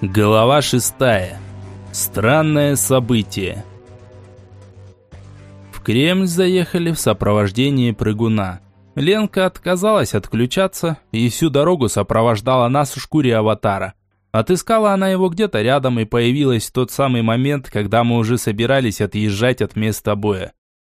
Глава шестая. Странное событие. В Кремль заехали в сопровождении прыгуна. Ленка отказалась отключаться и всю дорогу сопровождала нас в шкуре аватара. Отыскала она его где-то рядом и появилась в тот самый момент, когда мы уже собирались отъезжать от места боя.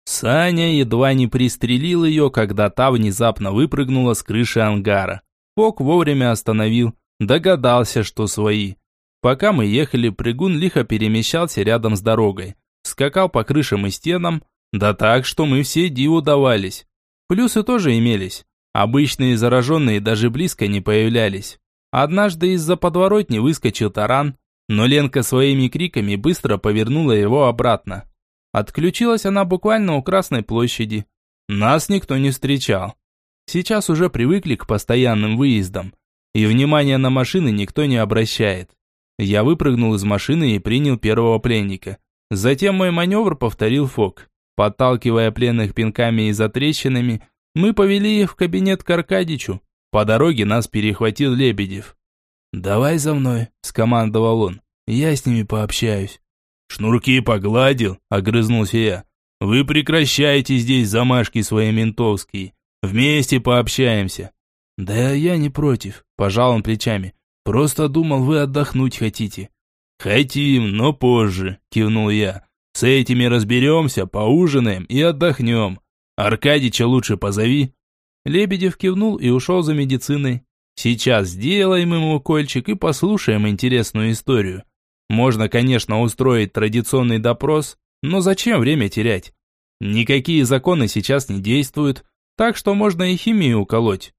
Саня едва не пристрелил ее, когда та внезапно выпрыгнула с крыши ангара. Фок вовремя остановил, догадался, что свои. Пока мы ехали, прыгун лихо перемещался рядом с дорогой. Скакал по крышам и стенам, да так, что мы все диву давались. Плюсы тоже имелись. Обычные зараженные даже близко не появлялись. Однажды из-за подворотни выскочил таран, но Ленка своими криками быстро повернула его обратно. Отключилась она буквально у Красной площади. Нас никто не встречал. Сейчас уже привыкли к постоянным выездам, и внимания на машины никто не обращает. Я выпрыгнул из машины и принял первого пленника. Затем мой маневр повторил Фок. Подталкивая пленных пинками и затрещинами, мы повели их в кабинет к Аркадичу. По дороге нас перехватил Лебедев. «Давай за мной», – скомандовал он. «Я с ними пообщаюсь». «Шнурки погладил», – огрызнулся я. «Вы прекращайте здесь замашки свои ментовские. Вместе пообщаемся». «Да я не против», – пожал он плечами. Просто думал, вы отдохнуть хотите». «Хотим, но позже», – кивнул я. «С этими разберемся, поужинаем и отдохнем. Аркадича лучше позови». Лебедев кивнул и ушел за медициной. «Сейчас сделаем ему укольчик и послушаем интересную историю. Можно, конечно, устроить традиционный допрос, но зачем время терять? Никакие законы сейчас не действуют, так что можно и химию уколоть».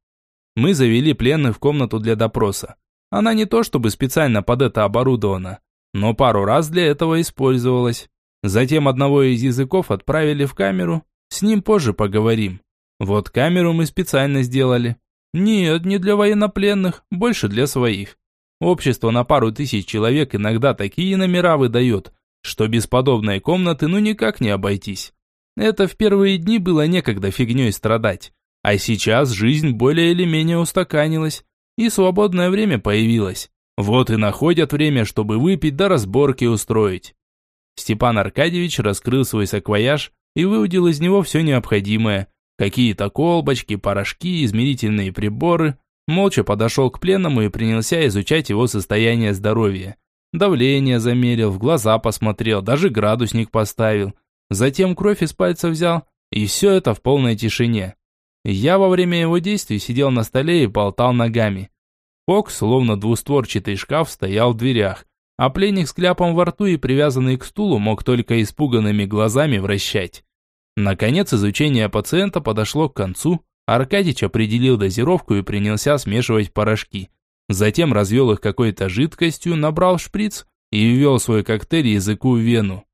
Мы завели пленных в комнату для допроса. Она не то чтобы специально под это оборудована, но пару раз для этого использовалась. Затем одного из языков отправили в камеру, с ним позже поговорим. Вот камеру мы специально сделали. Нет, не для военнопленных, больше для своих. Общество на пару тысяч человек иногда такие номера выдает, что без подобной комнаты ну никак не обойтись. Это в первые дни было некогда фигней страдать. А сейчас жизнь более или менее устаканилась, и свободное время появилось. Вот и находят время, чтобы выпить да разборки устроить. Степан Аркадьевич раскрыл свой саквояж и выудил из него все необходимое. Какие-то колбочки, порошки, измерительные приборы. Молча подошел к пленному и принялся изучать его состояние здоровья. Давление замерил, в глаза посмотрел, даже градусник поставил. Затем кровь из пальца взял, и все это в полной тишине. Я во время его действий сидел на столе и болтал ногами. Фок, словно двустворчатый шкаф, стоял в дверях, а пленник с кляпом во рту и привязанный к стулу мог только испуганными глазами вращать. Наконец изучение пациента подошло к концу, Аркадич определил дозировку и принялся смешивать порошки. Затем развел их какой-то жидкостью, набрал шприц и ввел свой коктейль языку в вену.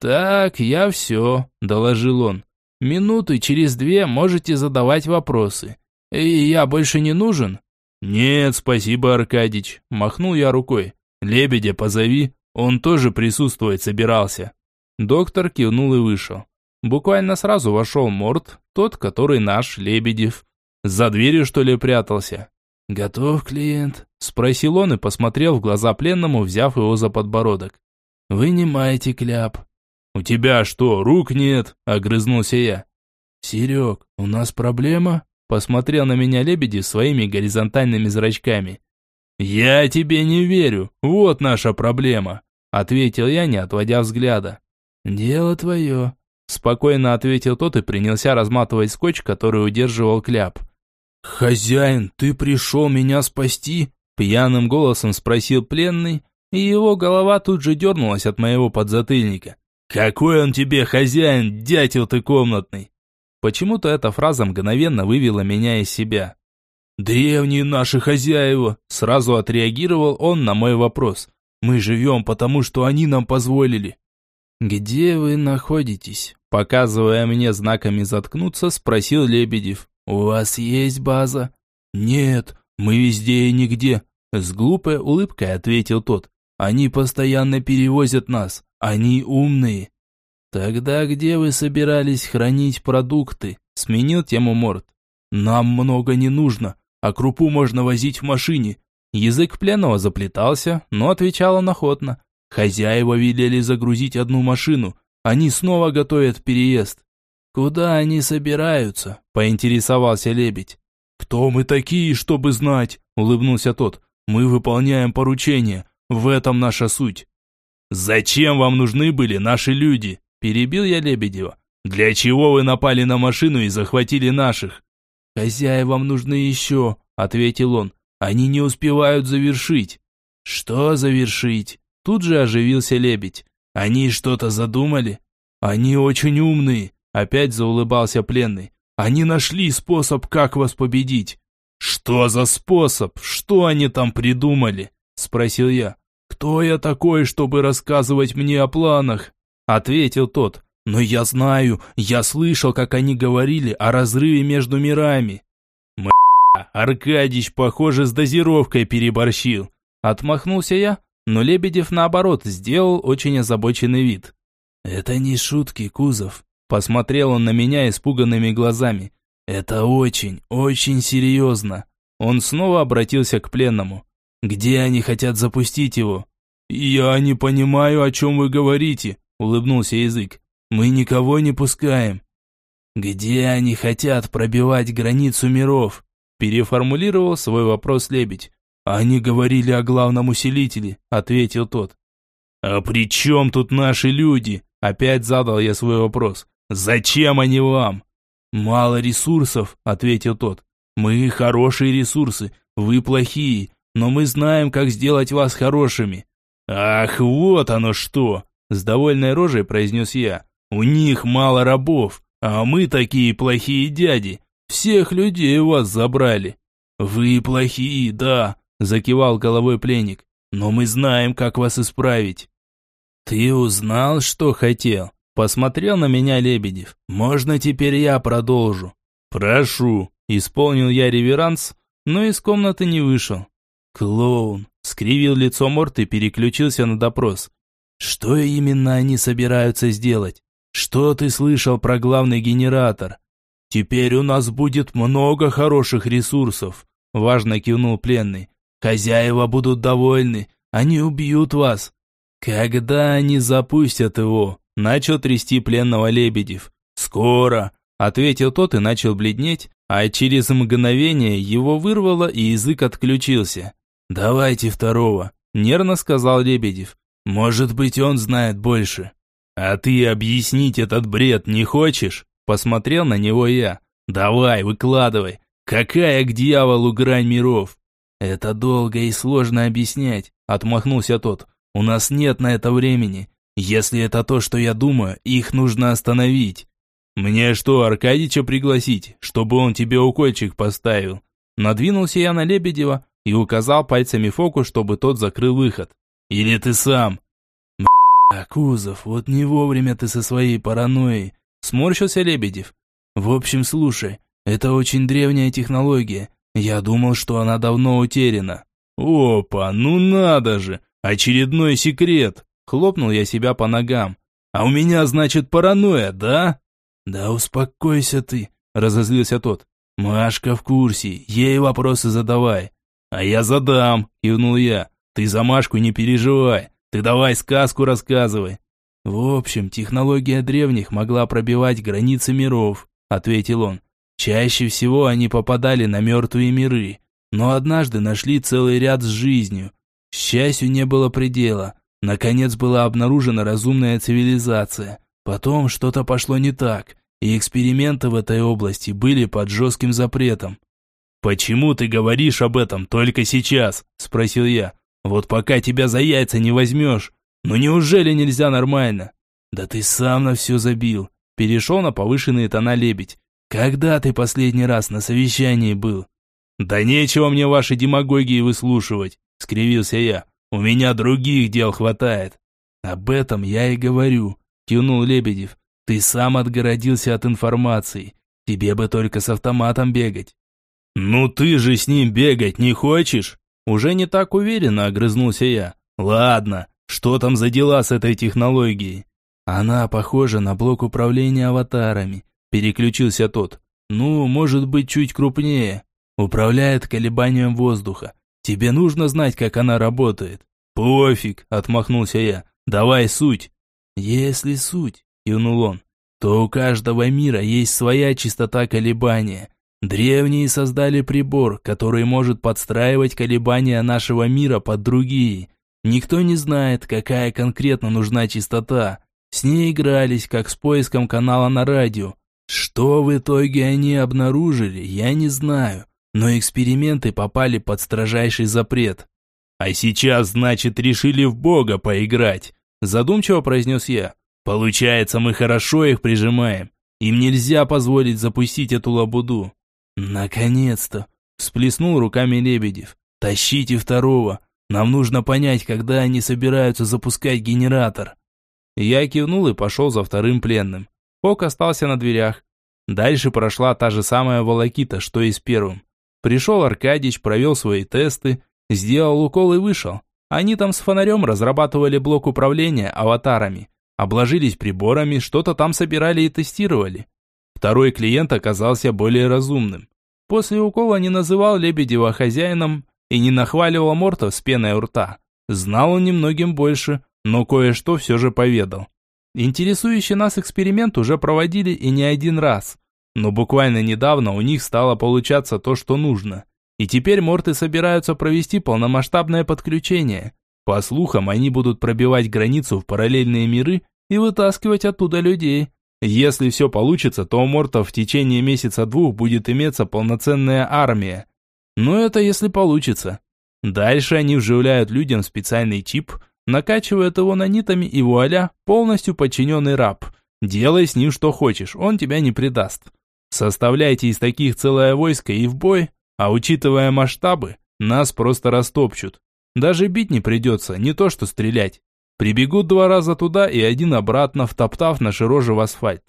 «Так, я все», – доложил он. Минуты через две можете задавать вопросы. И я больше не нужен?» «Нет, спасибо, Аркадич», – махнул я рукой. «Лебедя позови, он тоже присутствовать собирался». Доктор кивнул и вышел. Буквально сразу вошел Морд, тот, который наш, Лебедев. За дверью, что ли, прятался? «Готов, клиент?» – спросил он и посмотрел в глаза пленному, взяв его за подбородок. «Вынимайте кляп», «У тебя что, рук нет?» – огрызнулся я. «Серег, у нас проблема?» – посмотрел на меня Лебедев своими горизонтальными зрачками. «Я тебе не верю, вот наша проблема», – ответил я, не отводя взгляда. «Дело твое», – спокойно ответил тот и принялся разматывать скотч, который удерживал кляп. «Хозяин, ты пришел меня спасти?» – пьяным голосом спросил пленный, и его голова тут же дернулась от моего подзатыльника. «Какой он тебе хозяин, дятел ты комнатный!» Почему-то эта фраза мгновенно вывела меня из себя. «Древние наши хозяева!» Сразу отреагировал он на мой вопрос. «Мы живем, потому что они нам позволили». «Где вы находитесь?» Показывая мне знаками заткнуться, спросил Лебедев. «У вас есть база?» «Нет, мы везде и нигде», с глупой улыбкой ответил тот. «Они постоянно перевозят нас. Они умные. Тогда где вы собирались хранить продукты? Сменил тему Морд. Нам много не нужно, а крупу можно возить в машине. Язык пленного заплетался, но отвечал он охотно. Хозяева велели загрузить одну машину. Они снова готовят переезд. «Куда они собираются?» – поинтересовался лебедь. «Кто мы такие, чтобы знать?» – улыбнулся тот. «Мы выполняем поручение. В этом наша суть». «Зачем вам нужны были наши люди?» – перебил я Лебедева. «Для чего вы напали на машину и захватили наших?» «Хозяевам нужны еще», – ответил он. «Они не успевают завершить». «Что завершить?» Тут же оживился лебедь. «Они что-то задумали?» «Они очень умные», – опять заулыбался пленный. «Они нашли способ, как вас победить». «Что за способ? Что они там придумали?» – спросил я. «Кто я такой, чтобы рассказывать мне о планах?» – ответил тот. Но я знаю, я слышал, как они говорили о разрыве между мирами. М***, Аркадич, похоже, с дозировкой переборщил. Отмахнулся я, но Лебедев, наоборот, сделал очень озабоченный вид. «Это не шутки, Кузов», – посмотрел он на меня испуганными глазами. «Это очень, очень серьезно». Он снова обратился к пленному. «Где они хотят запустить его?» «Я не понимаю, о чем вы говорите», – улыбнулся язык. Мы никого не пускаем. Где они хотят пробивать границу миров? Переформулировал свой вопрос лебедь. Они говорили о главном усилителе, ответил тот. А при чем тут наши люди? Опять задал я свой вопрос. Зачем они вам? Мало ресурсов, ответил тот. Мы хорошие ресурсы, вы плохие, но мы знаем, как сделать вас хорошими. Ах, вот оно что! С довольной рожей произнес я. У них мало рабов, а мы такие плохие дяди. Всех людей у вас забрали. Вы плохие, да, закивал головой пленник. Но мы знаем, как вас исправить. Ты узнал, что хотел? Посмотрел на меня Лебедев. Можно теперь я продолжу? Прошу. Исполнил я реверанс, но из комнаты не вышел. Клоун. Скривил лицо Морт и переключился на допрос. Что именно они собираются сделать? Что ты слышал про главный генератор? Теперь у нас будет много хороших ресурсов, важно кивнул пленный. Хозяева будут довольны, они убьют вас. Когда они запустят его? Начал трясти пленного Лебедев. Скоро, ответил тот и начал бледнеть, а через мгновение его вырвало и язык отключился. Давайте второго, нервно сказал Лебедев. Может быть, он знает больше. «А ты объяснить этот бред не хочешь?» Посмотрел на него я. «Давай, выкладывай. Какая к дьяволу грань миров?» «Это долго и сложно объяснять», — отмахнулся тот. «У нас нет на это времени. Если это то, что я думаю, их нужно остановить». «Мне что, Аркадича пригласить, чтобы он тебе укольчик поставил?» Надвинулся я на Лебедева и указал пальцами фокус, чтобы тот закрыл выход. «Или ты сам?» «А, Кузов, вот не вовремя ты со своей паранойей!» Сморщился Лебедев. «В общем, слушай, это очень древняя технология. Я думал, что она давно утеряна». «Опа, ну надо же! Очередной секрет!» Хлопнул я себя по ногам. «А у меня, значит, паранойя, да?» «Да успокойся ты», — разозлился тот. «Машка в курсе, ей вопросы задавай». «А я задам», — кивнул я. «Ты за Машку не переживай. Ты давай сказку рассказывай. В общем, технология древних могла пробивать границы миров, ответил он. Чаще всего они попадали на мертвые миры, но однажды нашли целый ряд с жизнью. Счастью, не было предела. Наконец была обнаружена разумная цивилизация. Потом что-то пошло не так, и эксперименты в этой области были под жестким запретом. «Почему ты говоришь об этом только сейчас?» – спросил я. Вот пока тебя за яйца не возьмешь. Ну неужели нельзя нормально? Да ты сам на все забил. Перешел на повышенные тона лебедь. Когда ты последний раз на совещании был? Да нечего мне ваши демагогии выслушивать, скривился я. У меня других дел хватает. Об этом я и говорю, кивнул Лебедев. Ты сам отгородился от информации. Тебе бы только с автоматом бегать. Ну ты же с ним бегать не хочешь? Уже не так уверенно огрызнулся я. Ладно, что там за дела с этой технологией? Она похожа на блок управления аватарами. Переключился тот. Ну, может быть, чуть крупнее. Управляет колебанием воздуха. Тебе нужно знать, как она работает. Пофиг, отмахнулся я. Давай суть. Если суть, кивнул он, то у каждого мира есть своя частота колебания. Древние создали прибор, который может подстраивать колебания нашего мира под другие. Никто не знает, какая конкретно нужна частота. С ней игрались, как с поиском канала на радио. Что в итоге они обнаружили, я не знаю. Но эксперименты попали под строжайший запрет. «А сейчас, значит, решили в Бога поиграть», задумчиво произнес я. «Получается, мы хорошо их прижимаем. Им нельзя позволить запустить эту лабуду. «Наконец-то!» – всплеснул руками Лебедев. «Тащите второго! Нам нужно понять, когда они собираются запускать генератор!» Я кивнул и пошел за вторым пленным. Фок остался на дверях. Дальше прошла та же самая волокита, что и с первым. Пришел Аркадьич, провел свои тесты, сделал укол и вышел. Они там с фонарем разрабатывали блок управления аватарами, обложились приборами, что-то там собирали и тестировали. Второй клиент оказался более разумным. После укола не называл Лебедева хозяином и не нахваливал Морта с пеной у рта. Знал он немногим больше, но кое-что все же поведал. Интересующий нас эксперимент уже проводили и не один раз. Но буквально недавно у них стало получаться то, что нужно. И теперь морты собираются провести полномасштабное подключение. По слухам, они будут пробивать границу в параллельные миры и вытаскивать оттуда людей. Если все получится, то у Мортов в течение месяца-двух будет иметься полноценная армия. Но это если получится. Дальше они вживляют людям специальный чип, накачивают его нанитами и вуаля, полностью подчиненный раб. Делай с ним что хочешь, он тебя не предаст. Составляйте из таких целое войско и в бой, а учитывая масштабы, нас просто растопчут. Даже бить не придется, не то что стрелять. Прибегут два раза туда и один обратно, втоптав наши рожи в асфальт.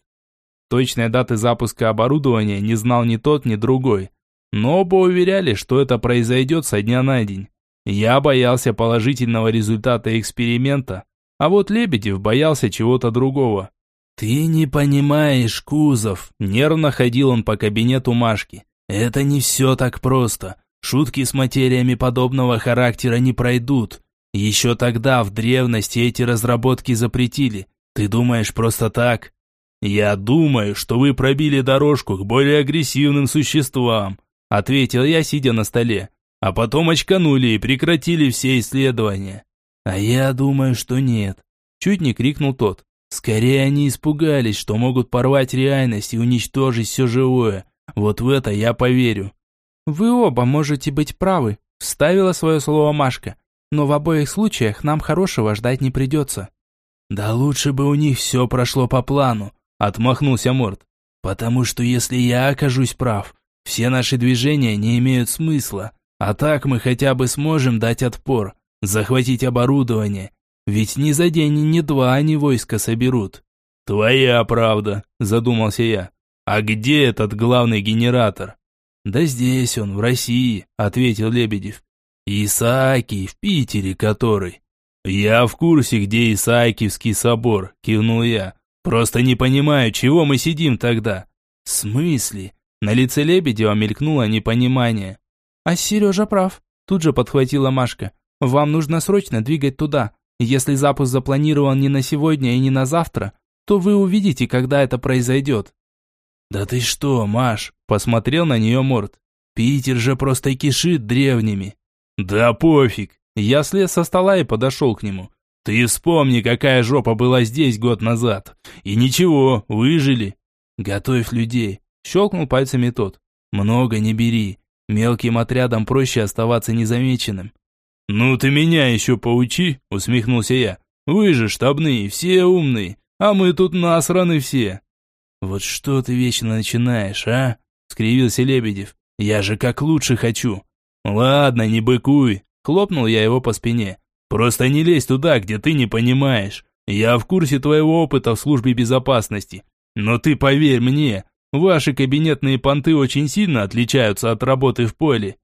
Точной даты запуска оборудования не знал ни тот, ни другой. Но оба уверяли, что это произойдет со дня на день. Я боялся положительного результата эксперимента, а вот Лебедев боялся чего-то другого. «Ты не понимаешь, Кузов!» Нервно ходил он по кабинету Машки. «Это не все так просто. Шутки с материями подобного характера не пройдут. Еще тогда, в древности, эти разработки запретили. Ты думаешь просто так? Я думаю, что вы пробили дорожку к более агрессивным существам, ответил я, сидя на столе. А потом очканули и прекратили все исследования. А я думаю, что нет. Чуть не крикнул тот. Скорее они испугались, что могут порвать реальность и уничтожить все живое. Вот в это я поверю. Вы оба можете быть правы, вставила свое слово Машка но в обоих случаях нам хорошего ждать не придется». «Да лучше бы у них все прошло по плану», — отмахнулся Морд. «Потому что если я окажусь прав, все наши движения не имеют смысла, а так мы хотя бы сможем дать отпор, захватить оборудование, ведь ни за день, ни два они войска соберут». «Твоя правда», — задумался я. «А где этот главный генератор?» «Да здесь он, в России», — ответил Лебедев. «Исаакий, в Питере который». «Я в курсе, где Исаакиевский собор», – кивнул я. «Просто не понимаю, чего мы сидим тогда». «В смысле?» На лице Лебедева мелькнуло непонимание. «А Сережа прав», – тут же подхватила Машка. «Вам нужно срочно двигать туда. Если запуск запланирован не на сегодня и не на завтра, то вы увидите, когда это произойдет». «Да ты что, Маш?» – посмотрел на нее Морд. «Питер же просто кишит древними». «Да пофиг!» Я слез со стола и подошел к нему. «Ты вспомни, какая жопа была здесь год назад. И ничего, выжили». «Готовь людей», – щелкнул пальцами тот. «Много не бери. Мелким отрядом проще оставаться незамеченным». «Ну ты меня еще поучи», – усмехнулся я. «Вы же штабные, все умные, а мы тут насраны все». «Вот что ты вечно начинаешь, а?» – скривился Лебедев. «Я же как лучше хочу. «Ладно, не быкуй», – хлопнул я его по спине. «Просто не лезь туда, где ты не понимаешь. Я в курсе твоего опыта в службе безопасности. Но ты поверь мне, ваши кабинетные понты очень сильно отличаются от работы в поле».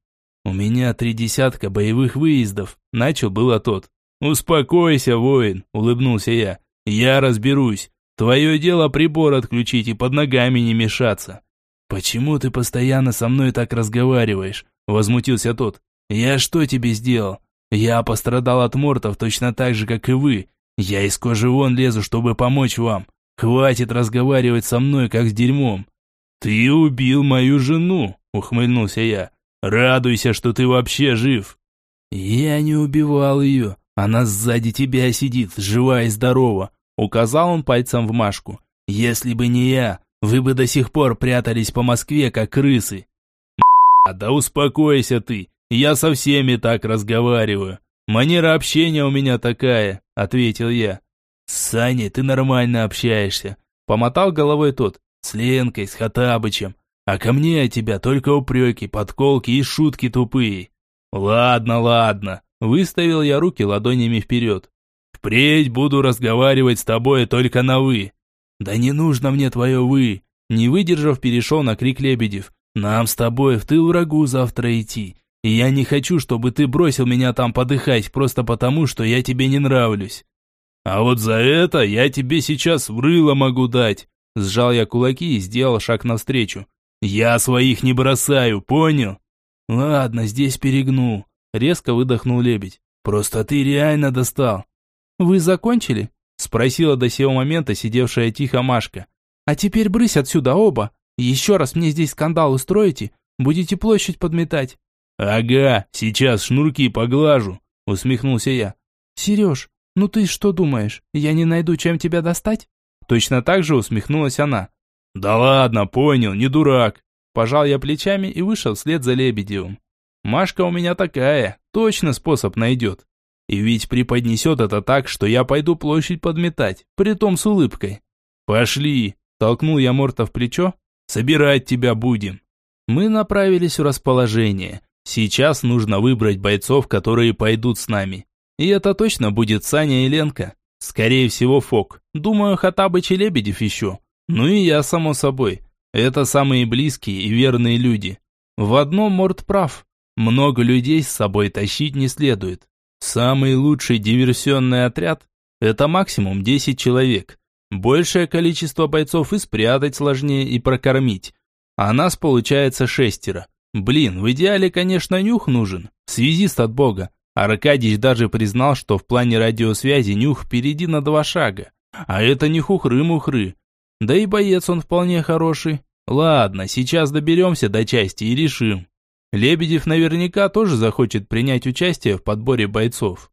«У меня три десятка боевых выездов», – начал было тот. «Успокойся, воин», – улыбнулся я. «Я разберусь. Твое дело прибор отключить и под ногами не мешаться». «Почему ты постоянно со мной так разговариваешь?» Возмутился тот. Я что тебе сделал? Я пострадал от мортов точно так же, как и вы. Я из кожи вон лезу, чтобы помочь вам. Хватит разговаривать со мной, как с дерьмом. Ты убил мою жену, ухмыльнулся я. Радуйся, что ты вообще жив. Я не убивал ее. Она сзади тебя сидит, живая и здорова. Указал он пальцем в Машку. Если бы не я, вы бы до сих пор прятались по Москве, как крысы. Да успокойся ты. Я со всеми так разговариваю. Манера общения у меня такая, ответил я. С Саней ты нормально общаешься, помотал головой тот. С Ленкой, с Хатабычем. А ко мне от тебя только упреки, подколки и шутки тупые. Ладно, ладно, выставил я руки ладонями вперед. Впредь буду разговаривать с тобой только на «вы». Да не нужно мне твое «вы». Не выдержав, перешел на крик Лебедев. Нам с тобой в тыл врагу завтра идти. И я не хочу, чтобы ты бросил меня там подыхать, просто потому, что я тебе не нравлюсь. А вот за это я тебе сейчас в рыло могу дать. Сжал я кулаки и сделал шаг навстречу. Я своих не бросаю, понял? Ладно, здесь перегну. Резко выдохнул лебедь. Просто ты реально достал. Вы закончили? Спросила до сего момента сидевшая тихо Машка. А теперь брысь отсюда оба. Еще раз мне здесь скандал устроите, будете площадь подметать. «Ага, сейчас шнурки поглажу», — усмехнулся я. «Сереж, ну ты что думаешь, я не найду, чем тебя достать?» Точно так же усмехнулась она. «Да ладно, понял, не дурак». Пожал я плечами и вышел вслед за Лебедевым. Машка у меня такая, точно способ найдет. И ведь преподнесет это так, что я пойду площадь подметать, притом с улыбкой. «Пошли!» – толкнул я Морта в плечо. «Собирать тебя будем!» Мы направились в расположение. Сейчас нужно выбрать бойцов, которые пойдут с нами. И это точно будет Саня и Ленка. Скорее всего, Фок. Думаю, Хатабыч и Лебедев еще. Ну и я, само собой. Это самые близкие и верные люди. В одном Морд прав. Много людей с собой тащить не следует. Самый лучший диверсионный отряд – это максимум 10 человек. Большее количество бойцов и спрятать сложнее, и прокормить. А нас получается шестеро. Блин, в идеале, конечно, нюх нужен. Связист от бога. Аркадьич даже признал, что в плане радиосвязи нюх впереди на два шага. А это не хухры-мухры. Да и боец он вполне хороший. Ладно, сейчас доберемся до части и решим. Лебедев наверняка тоже захочет принять участие в подборе бойцов.